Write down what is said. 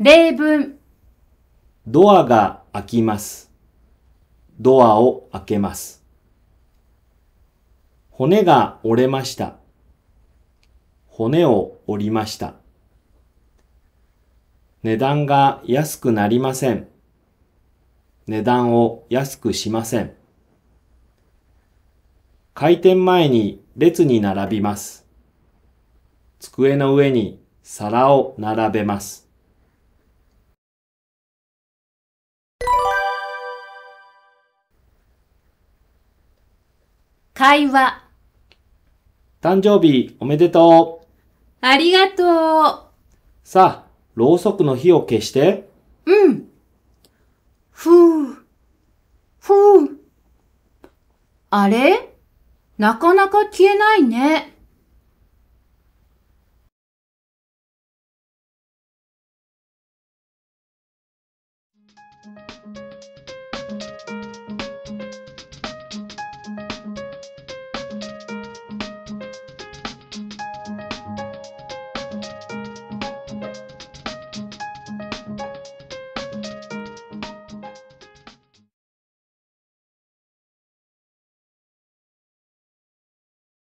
例文、ドアが開きます。ドアを開けます。骨が折れました。骨を折りました。値段が安くなりません。値段を安くしません。開店前に列に並びます。机の上に皿を並べます。会話、誕生日おめでとう。ありがとさあ、ろうそくの火を消して。う。うん。ふう、ふう。あれ？なかなか消えないね。